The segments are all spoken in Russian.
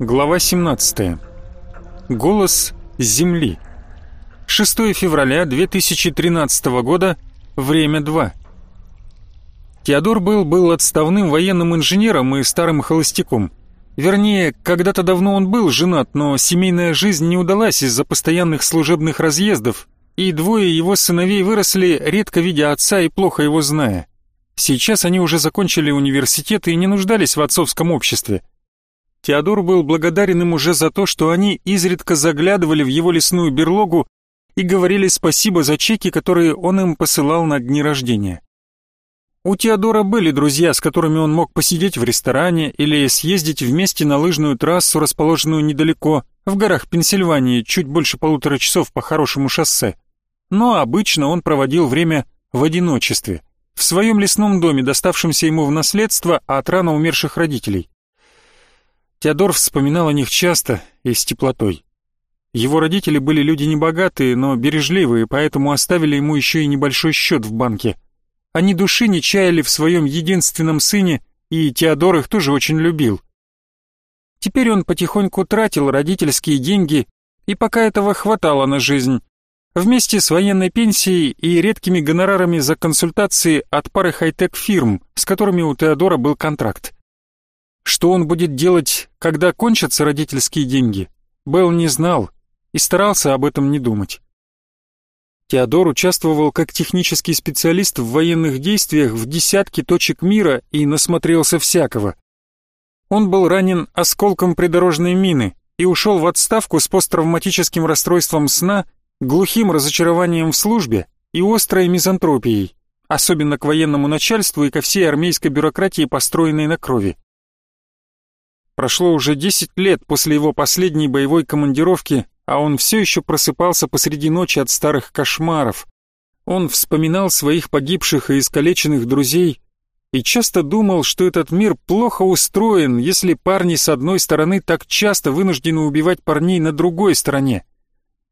Глава 17. Голос Земли. 6 февраля 2013 года. Время 2. Теодор был, был отставным военным инженером и старым холостяком. Вернее, когда-то давно он был женат, но семейная жизнь не удалась из-за постоянных служебных разъездов, и двое его сыновей выросли, редко видя отца и плохо его зная. Сейчас они уже закончили университет и не нуждались в отцовском обществе. Теодор был благодарен им уже за то, что они изредка заглядывали в его лесную берлогу и говорили спасибо за чеки, которые он им посылал на дни рождения. У Теодора были друзья, с которыми он мог посидеть в ресторане или съездить вместе на лыжную трассу, расположенную недалеко, в горах Пенсильвании, чуть больше полутора часов по хорошему шоссе. Но обычно он проводил время в одиночестве, в своем лесном доме, доставшемся ему в наследство от рано умерших родителей. Теодор вспоминал о них часто и с теплотой. Его родители были люди небогатые, но бережливые, поэтому оставили ему еще и небольшой счет в банке. Они души не чаяли в своем единственном сыне, и Теодор их тоже очень любил. Теперь он потихоньку тратил родительские деньги, и пока этого хватало на жизнь. Вместе с военной пенсией и редкими гонорарами за консультации от пары хай-тек фирм, с которыми у Теодора был контракт. Что он будет делать, когда кончатся родительские деньги, Белл не знал и старался об этом не думать. Теодор участвовал как технический специалист в военных действиях в десятке точек мира и насмотрелся всякого. Он был ранен осколком придорожной мины и ушел в отставку с посттравматическим расстройством сна, глухим разочарованием в службе и острой мизантропией, особенно к военному начальству и ко всей армейской бюрократии, построенной на крови. Прошло уже 10 лет после его последней боевой командировки, а он все еще просыпался посреди ночи от старых кошмаров. Он вспоминал своих погибших и искалеченных друзей и часто думал, что этот мир плохо устроен, если парни с одной стороны так часто вынуждены убивать парней на другой стороне.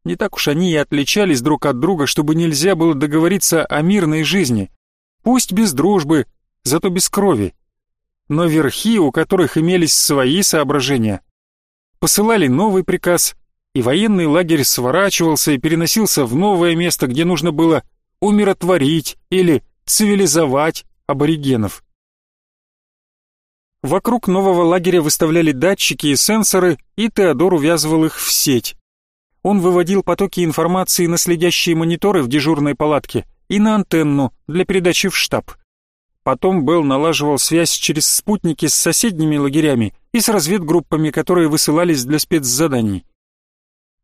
Не так уж они и отличались друг от друга, чтобы нельзя было договориться о мирной жизни. Пусть без дружбы, зато без крови но верхи, у которых имелись свои соображения, посылали новый приказ, и военный лагерь сворачивался и переносился в новое место, где нужно было умиротворить или цивилизовать аборигенов. Вокруг нового лагеря выставляли датчики и сенсоры, и Теодор увязывал их в сеть. Он выводил потоки информации на следящие мониторы в дежурной палатке и на антенну для передачи в штаб. Потом Белл налаживал связь через спутники с соседними лагерями и с разведгруппами, которые высылались для спецзаданий.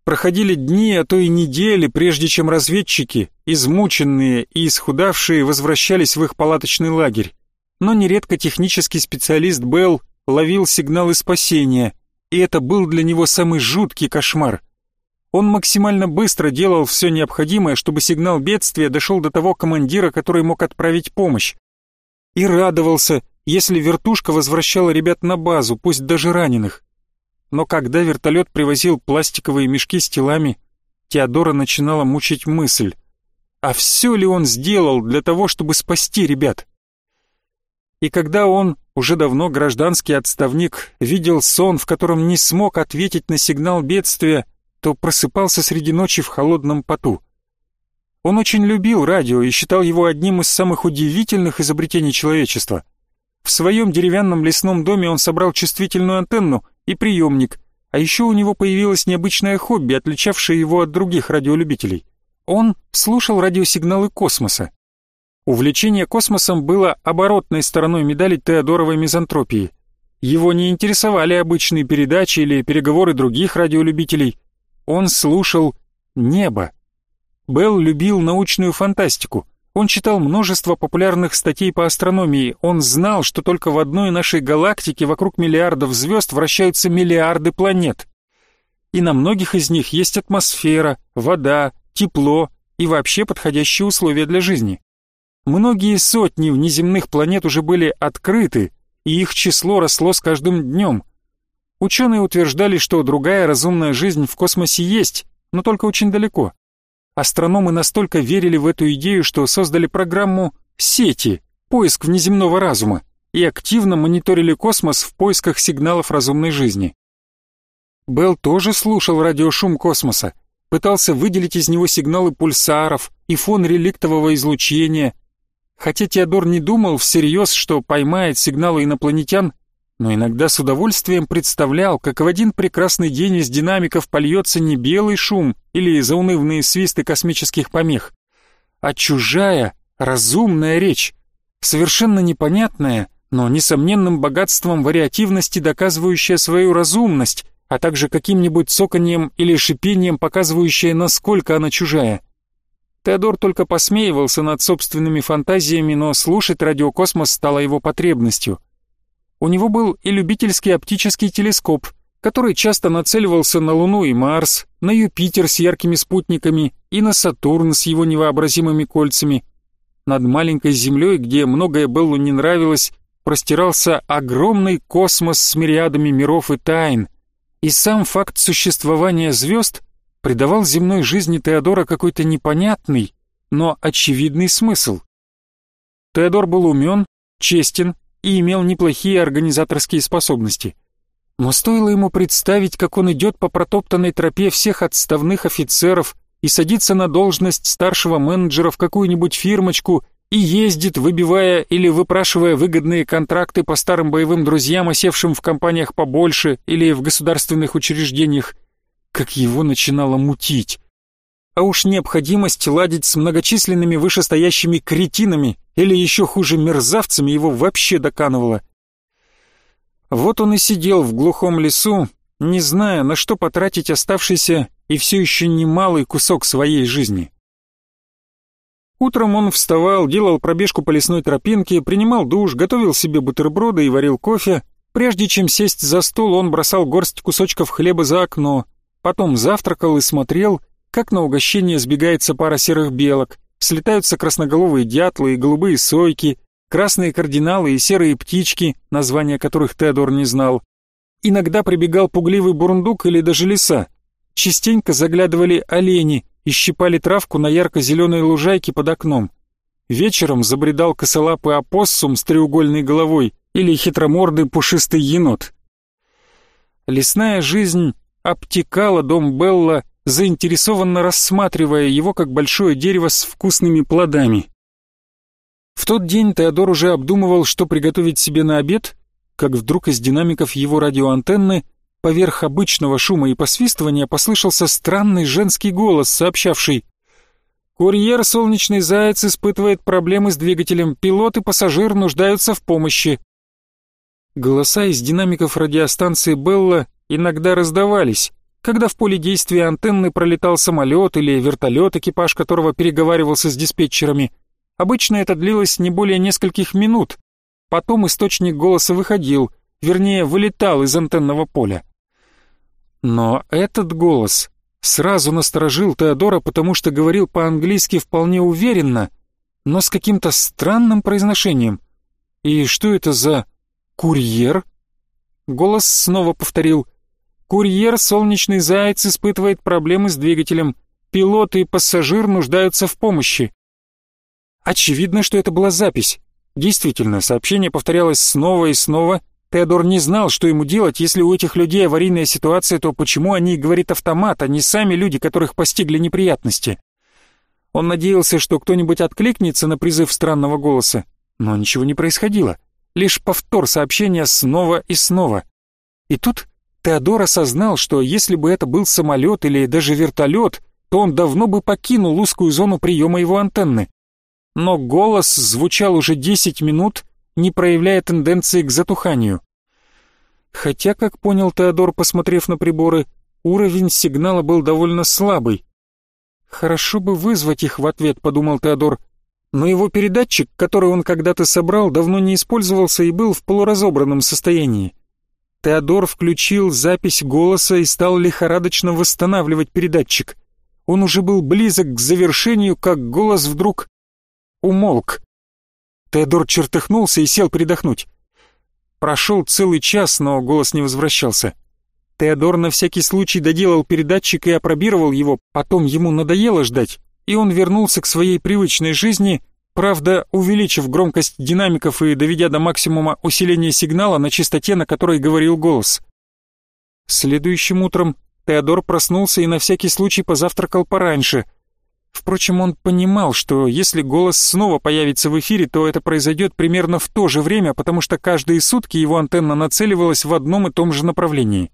Проходили дни, а то и недели, прежде чем разведчики, измученные и исхудавшие, возвращались в их палаточный лагерь. Но нередко технический специалист Белл ловил сигналы спасения, и это был для него самый жуткий кошмар. Он максимально быстро делал все необходимое, чтобы сигнал бедствия дошел до того командира, который мог отправить помощь и радовался, если вертушка возвращала ребят на базу, пусть даже раненых. Но когда вертолет привозил пластиковые мешки с телами, Теодора начинала мучить мысль, а все ли он сделал для того, чтобы спасти ребят? И когда он, уже давно гражданский отставник, видел сон, в котором не смог ответить на сигнал бедствия, то просыпался среди ночи в холодном поту. Он очень любил радио и считал его одним из самых удивительных изобретений человечества. В своем деревянном лесном доме он собрал чувствительную антенну и приемник, а еще у него появилось необычное хобби, отличавшее его от других радиолюбителей. Он слушал радиосигналы космоса. Увлечение космосом было оборотной стороной медали Теодоровой мизантропии. Его не интересовали обычные передачи или переговоры других радиолюбителей. Он слушал небо. Белл любил научную фантастику. Он читал множество популярных статей по астрономии. Он знал, что только в одной нашей галактике вокруг миллиардов звезд вращаются миллиарды планет. И на многих из них есть атмосфера, вода, тепло и вообще подходящие условия для жизни. Многие сотни внеземных планет уже были открыты, и их число росло с каждым днем. Ученые утверждали, что другая разумная жизнь в космосе есть, но только очень далеко. Астрономы настолько верили в эту идею, что создали программу «Сети» — поиск внеземного разума, и активно мониторили космос в поисках сигналов разумной жизни. Белл тоже слушал радиошум космоса, пытался выделить из него сигналы пульсаров и фон реликтового излучения. Хотя Теодор не думал всерьез, что поймает сигналы инопланетян, но иногда с удовольствием представлял, как в один прекрасный день из динамиков польется не белый шум или заунывные свисты космических помех, а чужая, разумная речь, совершенно непонятная, но несомненным богатством вариативности доказывающая свою разумность, а также каким-нибудь цоканьем или шипением, показывающее, насколько она чужая. Теодор только посмеивался над собственными фантазиями, но слушать радиокосмос стало его потребностью. У него был и любительский оптический телескоп, который часто нацеливался на Луну и Марс, на Юпитер с яркими спутниками и на Сатурн с его невообразимыми кольцами. Над маленькой Землей, где многое Беллу не нравилось, простирался огромный космос с мириадами миров и тайн, и сам факт существования звезд придавал земной жизни Теодора какой-то непонятный, но очевидный смысл. Теодор был умен, честен и имел неплохие организаторские способности. Но стоило ему представить, как он идет по протоптанной тропе всех отставных офицеров и садится на должность старшего менеджера в какую-нибудь фирмочку и ездит, выбивая или выпрашивая выгодные контракты по старым боевым друзьям, осевшим в компаниях побольше или в государственных учреждениях, как его начинало мутить. А уж необходимость ладить с многочисленными вышестоящими кретинами или еще хуже мерзавцами его вообще доканывало. Вот он и сидел в глухом лесу, не зная, на что потратить оставшийся и все еще немалый кусок своей жизни. Утром он вставал, делал пробежку по лесной тропинке, принимал душ, готовил себе бутерброды и варил кофе. Прежде чем сесть за стол, он бросал горсть кусочков хлеба за окно, потом завтракал и смотрел, как на угощение сбегается пара серых белок, слетаются красноголовые дятлы и голубые сойки, красные кардиналы и серые птички, названия которых Теодор не знал. Иногда прибегал пугливый бурундук или даже лиса. Частенько заглядывали олени, и щипали травку на ярко-зеленой лужайке под окном. Вечером забредал косолапый опоссум с треугольной головой или хитромордый пушистый енот. Лесная жизнь обтекала дом Белла, заинтересованно рассматривая его как большое дерево с вкусными плодами. В тот день Теодор уже обдумывал, что приготовить себе на обед, как вдруг из динамиков его радиоантенны Поверх обычного шума и посвистывания послышался странный женский голос, сообщавший «Курьер «Солнечный заяц» испытывает проблемы с двигателем, пилот и пассажир нуждаются в помощи». Голоса из динамиков радиостанции «Белла» иногда раздавались, когда в поле действия антенны пролетал самолет или вертолет, экипаж которого переговаривался с диспетчерами. Обычно это длилось не более нескольких минут. Потом источник голоса выходил, вернее, вылетал из антенного поля. Но этот голос сразу насторожил Теодора, потому что говорил по-английски вполне уверенно, но с каким-то странным произношением. И что это за курьер? Голос снова повторил. Курьер «Солнечный заяц» испытывает проблемы с двигателем. Пилот и пассажир нуждаются в помощи. Очевидно, что это была запись. Действительно, сообщение повторялось снова и снова, Теодор не знал, что ему делать, если у этих людей аварийная ситуация, то почему они, говорит автомат, а не сами люди, которых постигли неприятности? Он надеялся, что кто-нибудь откликнется на призыв странного голоса, но ничего не происходило. Лишь повтор сообщения снова и снова. И тут Теодор осознал, что если бы это был самолет или даже вертолет, то он давно бы покинул узкую зону приема его антенны. Но голос звучал уже 10 минут, не проявляя тенденции к затуханию. Хотя, как понял Теодор, посмотрев на приборы, уровень сигнала был довольно слабый. «Хорошо бы вызвать их в ответ», — подумал Теодор. Но его передатчик, который он когда-то собрал, давно не использовался и был в полуразобранном состоянии. Теодор включил запись голоса и стал лихорадочно восстанавливать передатчик. Он уже был близок к завершению, как голос вдруг умолк. Теодор чертыхнулся и сел передохнуть. Прошел целый час, но голос не возвращался. Теодор на всякий случай доделал передатчик и опробировал его, потом ему надоело ждать, и он вернулся к своей привычной жизни, правда, увеличив громкость динамиков и доведя до максимума усиление сигнала на частоте, на которой говорил голос. Следующим утром Теодор проснулся и на всякий случай позавтракал пораньше. Впрочем, он понимал, что если голос снова появится в эфире, то это произойдет примерно в то же время, потому что каждые сутки его антенна нацеливалась в одном и том же направлении.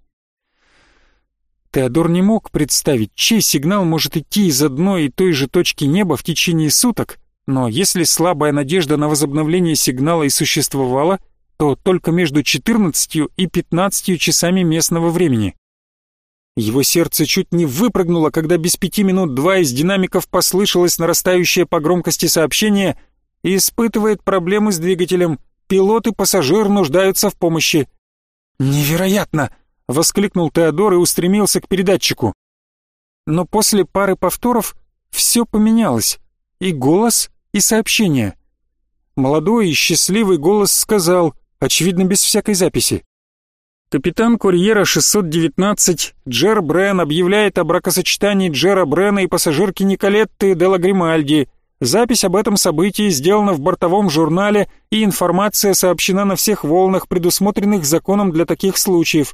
Теодор не мог представить, чей сигнал может идти из одной и той же точки неба в течение суток, но если слабая надежда на возобновление сигнала и существовала, то только между 14 и 15 часами местного времени. Его сердце чуть не выпрыгнуло, когда без пяти минут два из динамиков послышалось нарастающее по громкости сообщение «Испытывает проблемы с двигателем. Пилот и пассажир нуждаются в помощи». «Невероятно!» — воскликнул Теодор и устремился к передатчику. Но после пары повторов все поменялось. И голос, и сообщение. Молодой и счастливый голос сказал, очевидно без всякой записи. Капитан курьера 619 Джер Брен объявляет о бракосочетании Джера Брена и пассажирки Николетты Делла Гримальди. Запись об этом событии сделана в бортовом журнале, и информация сообщена на всех волнах, предусмотренных законом для таких случаев.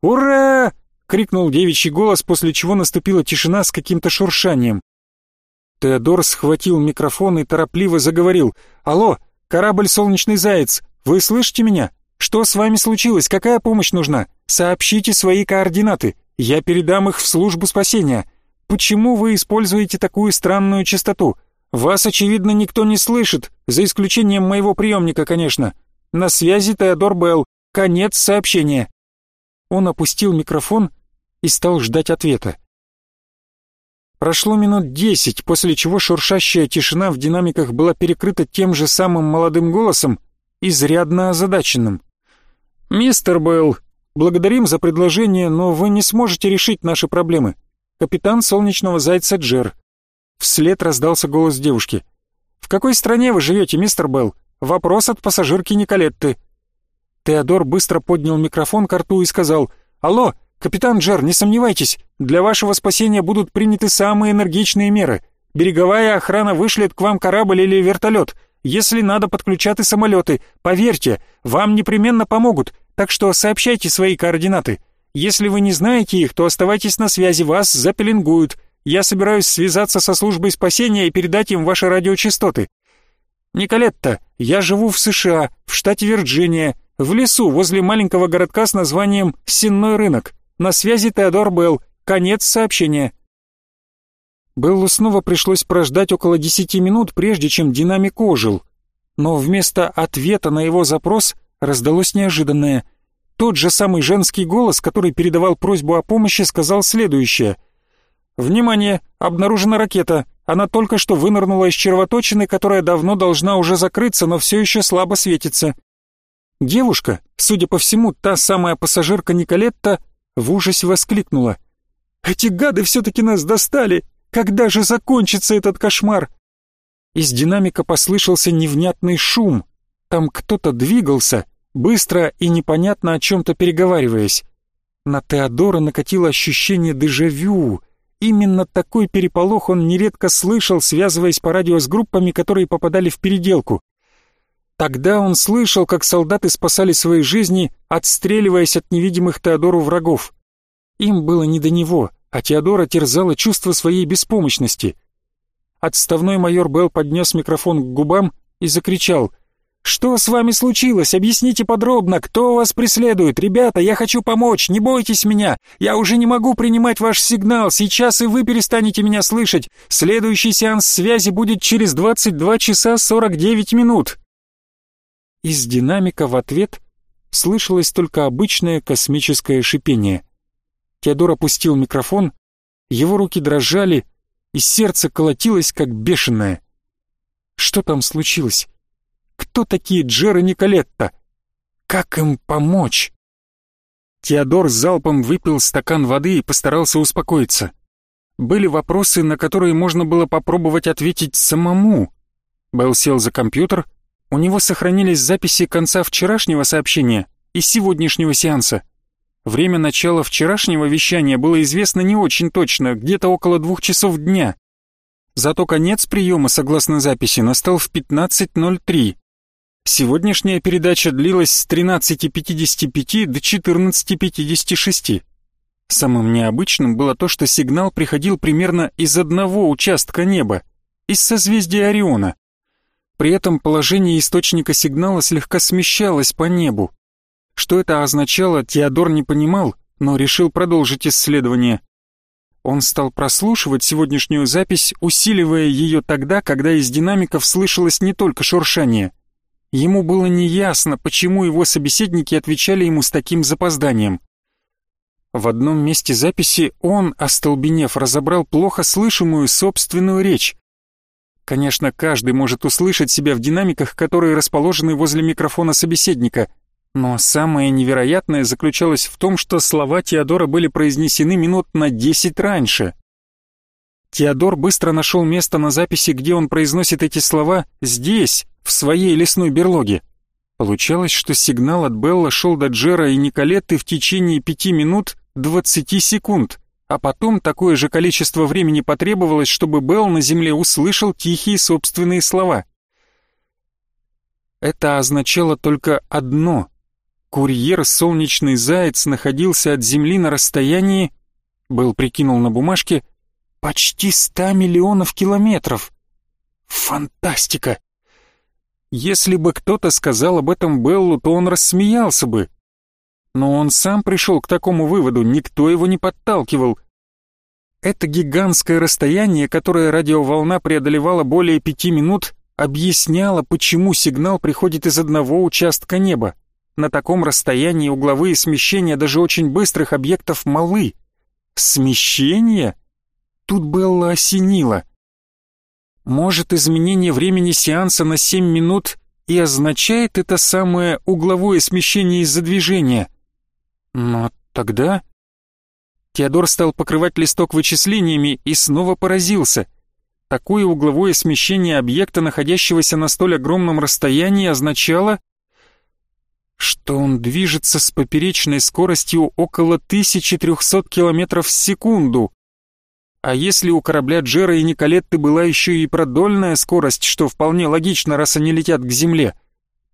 «Ура!» — крикнул девичий голос, после чего наступила тишина с каким-то шуршанием. Теодор схватил микрофон и торопливо заговорил. «Алло, корабль «Солнечный заяц», вы слышите меня? Что с вами случилось? Какая помощь нужна? Сообщите свои координаты. Я передам их в службу спасения. Почему вы используете такую странную частоту? Вас, очевидно, никто не слышит, за исключением моего приемника, конечно. На связи Теодор Белл. Конец сообщения. Он опустил микрофон и стал ждать ответа. Прошло минут десять, после чего шуршащая тишина в динамиках была перекрыта тем же самым молодым голосом, изрядно озадаченным. «Мистер Белл, благодарим за предложение, но вы не сможете решить наши проблемы. Капитан солнечного зайца Джер». Вслед раздался голос девушки. «В какой стране вы живете, мистер Белл? Вопрос от пассажирки Николетты». Теодор быстро поднял микрофон к рту и сказал «Алло, капитан Джер, не сомневайтесь, для вашего спасения будут приняты самые энергичные меры. Береговая охрана вышлет к вам корабль или вертолет. Если надо, подключат и самолеты. Поверьте, вам непременно помогут, так что сообщайте свои координаты. Если вы не знаете их, то оставайтесь на связи, вас запеленгуют. Я собираюсь связаться со службой спасения и передать им ваши радиочастоты. Николетта, я живу в США, в штате Вирджиния, в лесу возле маленького городка с названием Сенной рынок. На связи Теодор Белл. Конец сообщения. Беллу снова пришлось прождать около десяти минут, прежде чем динамик ожил. Но вместо ответа на его запрос раздалось неожиданное. Тот же самый женский голос, который передавал просьбу о помощи, сказал следующее. «Внимание! Обнаружена ракета. Она только что вынырнула из червоточины, которая давно должна уже закрыться, но все еще слабо светится». Девушка, судя по всему, та самая пассажирка Николетта, в ужасе воскликнула. «Эти гады все-таки нас достали! Когда же закончится этот кошмар? Из динамика послышался невнятный шум. Там кто-то двигался, быстро и непонятно о чем-то переговариваясь. На Теодора накатило ощущение дежавю. Именно такой переполох он нередко слышал, связываясь по радио с группами, которые попадали в переделку. Тогда он слышал, как солдаты спасали свои жизни, отстреливаясь от невидимых Теодору врагов. Им было не до него а Теодора терзало чувство своей беспомощности. Отставной майор Белл поднес микрофон к губам и закричал «Что с вами случилось? Объясните подробно, кто вас преследует? Ребята, я хочу помочь, не бойтесь меня. Я уже не могу принимать ваш сигнал, сейчас и вы перестанете меня слышать. Следующий сеанс связи будет через 22 часа 49 минут». Из динамика в ответ слышалось только обычное космическое шипение. Теодор опустил микрофон, его руки дрожали, и сердце колотилось, как бешеное. Что там случилось? Кто такие Джер и Николетта? Как им помочь? Теодор залпом выпил стакан воды и постарался успокоиться. Были вопросы, на которые можно было попробовать ответить самому. Белл сел за компьютер, у него сохранились записи конца вчерашнего сообщения и сегодняшнего сеанса. Время начала вчерашнего вещания было известно не очень точно, где-то около двух часов дня. Зато конец приема, согласно записи, настал в 15.03. Сегодняшняя передача длилась с 13.55 до 14.56. Самым необычным было то, что сигнал приходил примерно из одного участка неба, из созвездия Ориона. При этом положение источника сигнала слегка смещалось по небу. Что это означало, Теодор не понимал, но решил продолжить исследование. Он стал прослушивать сегодняшнюю запись, усиливая ее тогда, когда из динамиков слышалось не только шуршание. Ему было неясно, почему его собеседники отвечали ему с таким запозданием. В одном месте записи он, остолбенев, разобрал плохо слышимую собственную речь. Конечно, каждый может услышать себя в динамиках, которые расположены возле микрофона собеседника, но самое невероятное заключалось в том, что слова Теодора были произнесены минут на десять раньше. Теодор быстро нашел место на записи, где он произносит эти слова здесь, в своей лесной берлоге. Получалось, что сигнал от Белла шел до Джера и Николетты в течение пяти минут двадцати секунд, а потом такое же количество времени потребовалось, чтобы Белл на земле услышал тихие собственные слова. Это означало только одно. Курьер «Солнечный заяц» находился от Земли на расстоянии, Белл прикинул на бумажке, почти ста миллионов километров. Фантастика! Если бы кто-то сказал об этом Беллу, то он рассмеялся бы. Но он сам пришел к такому выводу, никто его не подталкивал. Это гигантское расстояние, которое радиоволна преодолевала более пяти минут, объясняло, почему сигнал приходит из одного участка неба. На таком расстоянии угловые смещения даже очень быстрых объектов малы. Смещение? Тут Белла осенило. Может, изменение времени сеанса на 7 минут и означает это самое угловое смещение из-за движения? Но тогда... Теодор стал покрывать листок вычислениями и снова поразился. Такое угловое смещение объекта, находящегося на столь огромном расстоянии, означало, что он движется с поперечной скоростью около 1300 км в секунду. А если у корабля Джера и Николетты была еще и продольная скорость, что вполне логично, раз они летят к Земле,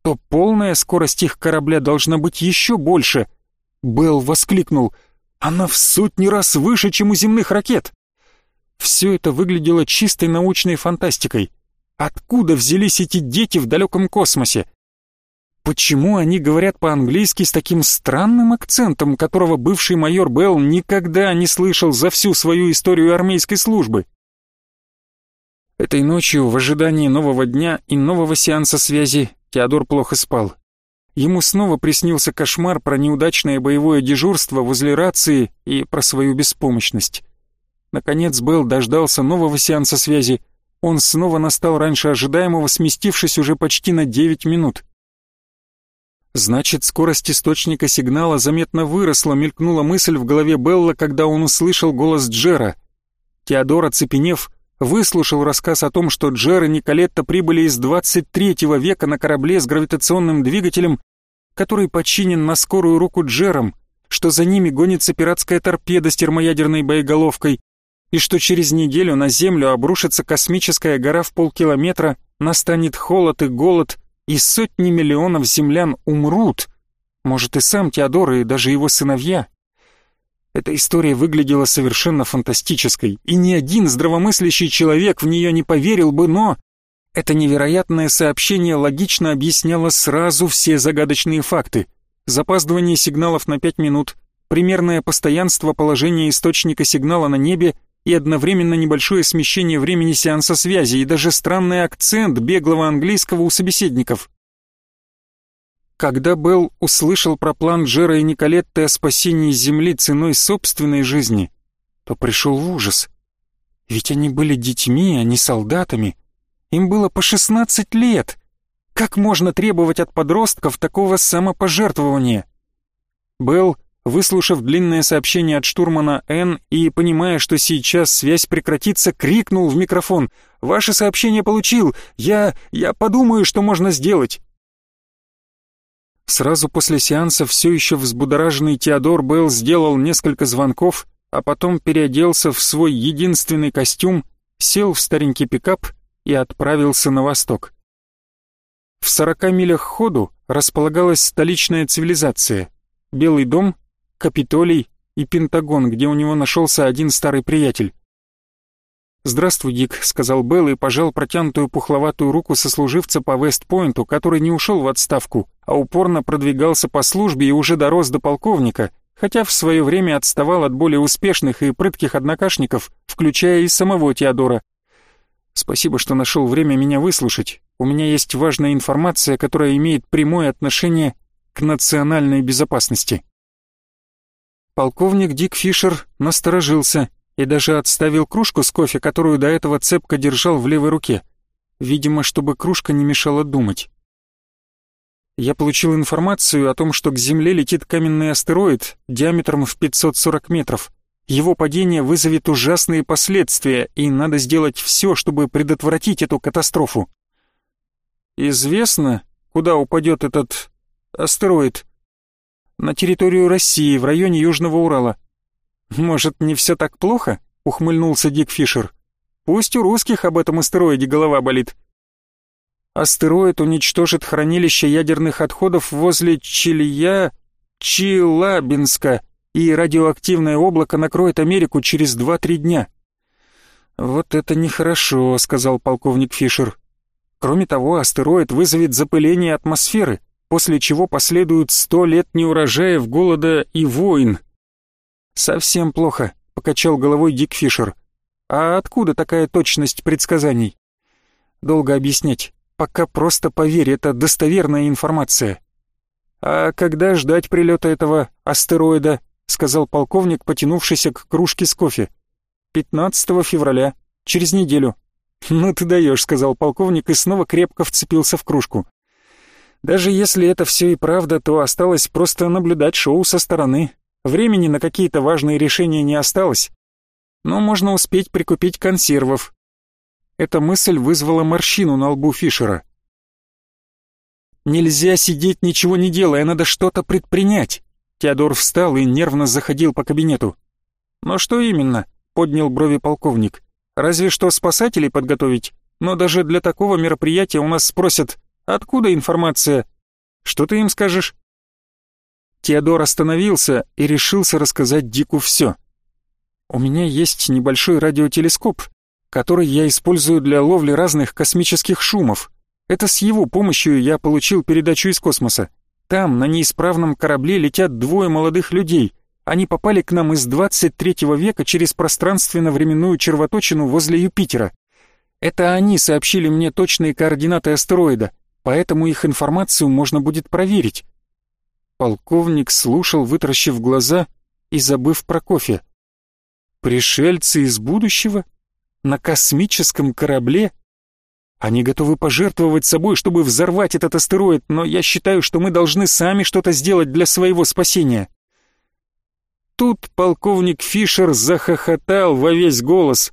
то полная скорость их корабля должна быть еще больше. Белл воскликнул. «Она в сотни раз выше, чем у земных ракет!» Все это выглядело чистой научной фантастикой. Откуда взялись эти дети в далеком космосе? Почему они говорят по-английски с таким странным акцентом, которого бывший майор Белл никогда не слышал за всю свою историю армейской службы? Этой ночью, в ожидании нового дня и нового сеанса связи, Теодор плохо спал. Ему снова приснился кошмар про неудачное боевое дежурство возле рации и про свою беспомощность. Наконец Белл дождался нового сеанса связи. Он снова настал раньше ожидаемого, сместившись уже почти на 9 минут. Значит, скорость источника сигнала заметно выросла, мелькнула мысль в голове Белла, когда он услышал голос Джера. Теодор, оцепенев, выслушал рассказ о том, что Джер и Николетта прибыли из 23 века на корабле с гравитационным двигателем, который подчинен на скорую руку Джером, что за ними гонится пиратская торпеда с термоядерной боеголовкой, и что через неделю на Землю обрушится космическая гора в полкилометра, настанет холод и голод, и сотни миллионов землян умрут. Может, и сам Теодор, и даже его сыновья. Эта история выглядела совершенно фантастической, и ни один здравомыслящий человек в нее не поверил бы, но... Это невероятное сообщение логично объясняло сразу все загадочные факты. Запаздывание сигналов на пять минут, примерное постоянство положения источника сигнала на небе и одновременно небольшое смещение времени сеанса связи и даже странный акцент беглого английского у собеседников. Когда Белл услышал про план Джера и Николетты о спасении Земли ценой собственной жизни, то пришел в ужас. Ведь они были детьми, а не солдатами. Им было по 16 лет. Как можно требовать от подростков такого самопожертвования? Белл выслушав длинное сообщение от штурмана Н и понимая, что сейчас связь прекратится, крикнул в микрофон «Ваше сообщение получил! Я... я подумаю, что можно сделать!» Сразу после сеанса все еще взбудораженный Теодор Белл сделал несколько звонков, а потом переоделся в свой единственный костюм, сел в старенький пикап и отправился на восток. В 40 милях ходу располагалась столичная цивилизация. Белый дом, Капитолий и Пентагон, где у него нашелся один старый приятель. «Здравствуй, Дик», — сказал Белл и пожал протянутую пухловатую руку сослуживца по Вестпойнту, который не ушел в отставку, а упорно продвигался по службе и уже дорос до полковника, хотя в свое время отставал от более успешных и прытких однокашников, включая и самого Теодора. «Спасибо, что нашел время меня выслушать. У меня есть важная информация, которая имеет прямое отношение к национальной безопасности». Полковник Дик Фишер насторожился и даже отставил кружку с кофе, которую до этого цепко держал в левой руке. Видимо, чтобы кружка не мешала думать. Я получил информацию о том, что к Земле летит каменный астероид диаметром в 540 метров. Его падение вызовет ужасные последствия, и надо сделать все, чтобы предотвратить эту катастрофу. Известно, куда упадет этот астероид? На территорию России, в районе Южного Урала. «Может, не все так плохо?» — ухмыльнулся Дик Фишер. «Пусть у русских об этом астероиде голова болит». Астероид уничтожит хранилище ядерных отходов возле Чилья... Чилабинска, и радиоактивное облако накроет Америку через 2-3 дня. «Вот это нехорошо», — сказал полковник Фишер. «Кроме того, астероид вызовет запыление атмосферы, после чего последуют сто лет неурожаев, голода и войн, «Совсем плохо», — покачал головой Дик Фишер. «А откуда такая точность предсказаний?» «Долго объяснять. Пока просто поверь, это достоверная информация». «А когда ждать прилета этого астероида?» — сказал полковник, потянувшийся к кружке с кофе. «15 февраля. Через неделю». «Ну ты даешь», — сказал полковник и снова крепко вцепился в кружку. «Даже если это все и правда, то осталось просто наблюдать шоу со стороны. Времени на какие-то важные решения не осталось, но можно успеть прикупить консервов. Эта мысль вызвала морщину на лбу Фишера. Нельзя сидеть ничего не делая, надо что-то предпринять. Теодор встал и нервно заходил по кабинету. «Но что именно?» — поднял брови полковник. «Разве что спасателей подготовить. Но даже для такого мероприятия у нас спросят, откуда информация? Что ты им скажешь?» Теодор остановился и решился рассказать Дику все. «У меня есть небольшой радиотелескоп, который я использую для ловли разных космических шумов. Это с его помощью я получил передачу из космоса. Там, на неисправном корабле, летят двое молодых людей. Они попали к нам из 23 века через пространственно-временную червоточину возле Юпитера. Это они сообщили мне точные координаты астероида, поэтому их информацию можно будет проверить. Полковник слушал, вытаращив глаза и забыв про кофе. «Пришельцы из будущего? На космическом корабле?» Они готовы пожертвовать собой, чтобы взорвать этот астероид, но я считаю, что мы должны сами что-то сделать для своего спасения. Тут полковник Фишер захохотал во весь голос.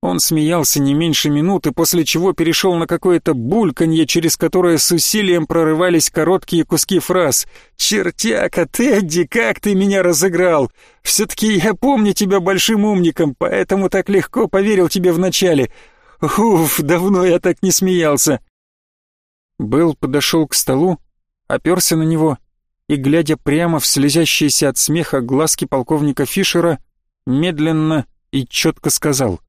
Он смеялся не меньше минуты, после чего перешел на какое-то бульканье, через которое с усилием прорывались короткие куски фраз. «Чертяка, Тедди, как ты меня разыграл! Все-таки я помню тебя большим умником, поэтому так легко поверил тебе вначале. Уф, давно я так не смеялся!» Белл подошел к столу, оперся на него и, глядя прямо в слезящиеся от смеха глазки полковника Фишера, медленно и четко сказал —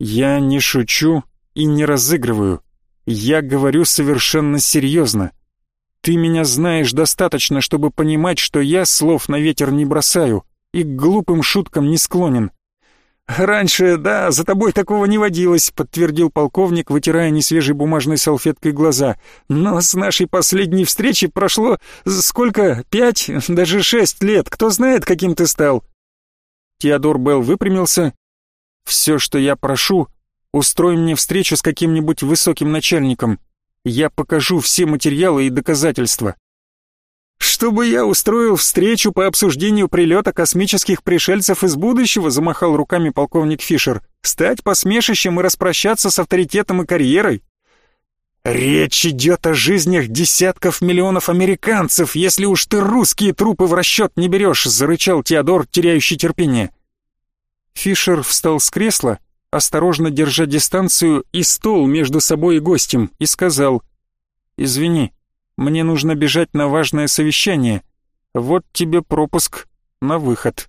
я не шучу и не разыгрываю. Я говорю совершенно серьезно. Ты меня знаешь достаточно, чтобы понимать, что я слов на ветер не бросаю и к глупым шуткам не склонен. «Раньше, да, за тобой такого не водилось», — подтвердил полковник, вытирая несвежей бумажной салфеткой глаза. «Но с нашей последней встречи прошло сколько? Пять, даже шесть лет. Кто знает, каким ты стал?» Теодор Белл выпрямился все, что я прошу, устрой мне встречу с каким-нибудь высоким начальником. Я покажу все материалы и доказательства. «Чтобы я устроил встречу по обсуждению прилета космических пришельцев из будущего», замахал руками полковник Фишер, «стать посмешищем и распрощаться с авторитетом и карьерой?» «Речь идет о жизнях десятков миллионов американцев, если уж ты русские трупы в расчет не берешь», зарычал Теодор, теряющий терпение. Фишер встал с кресла осторожно держа дистанцию и стол между собой и гостем, и сказал «Извини, мне нужно бежать на важное совещание. Вот тебе пропуск на выход».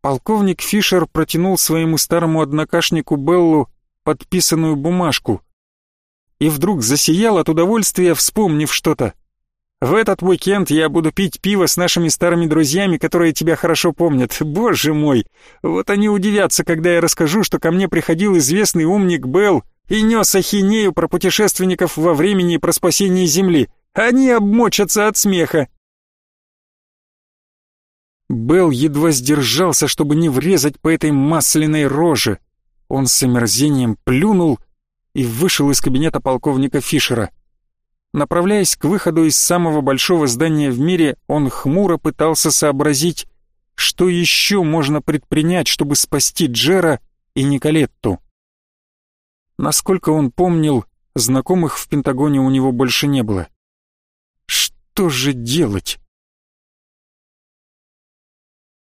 Полковник Фишер протянул своему старому однокашнику Беллу подписанную бумажку и вдруг засиял от удовольствия, вспомнив что-то. В этот уикенд я буду пить пиво с нашими старыми друзьями, которые тебя хорошо помнят. Боже мой! Вот они удивятся, когда я расскажу, что ко мне приходил известный умник Белл и нес ахинею про путешественников во времени и про спасение Земли. Они обмочатся от смеха. Белл едва сдержался, чтобы не врезать по этой масляной роже. Он с омерзением плюнул и вышел из кабинета полковника Фишера. Направляясь к выходу из самого большого здания в мире, он хмуро пытался сообразить, что еще можно предпринять, чтобы спасти Джера и Николетту. Насколько он помнил, знакомых в Пентагоне у него больше не было. Что же делать?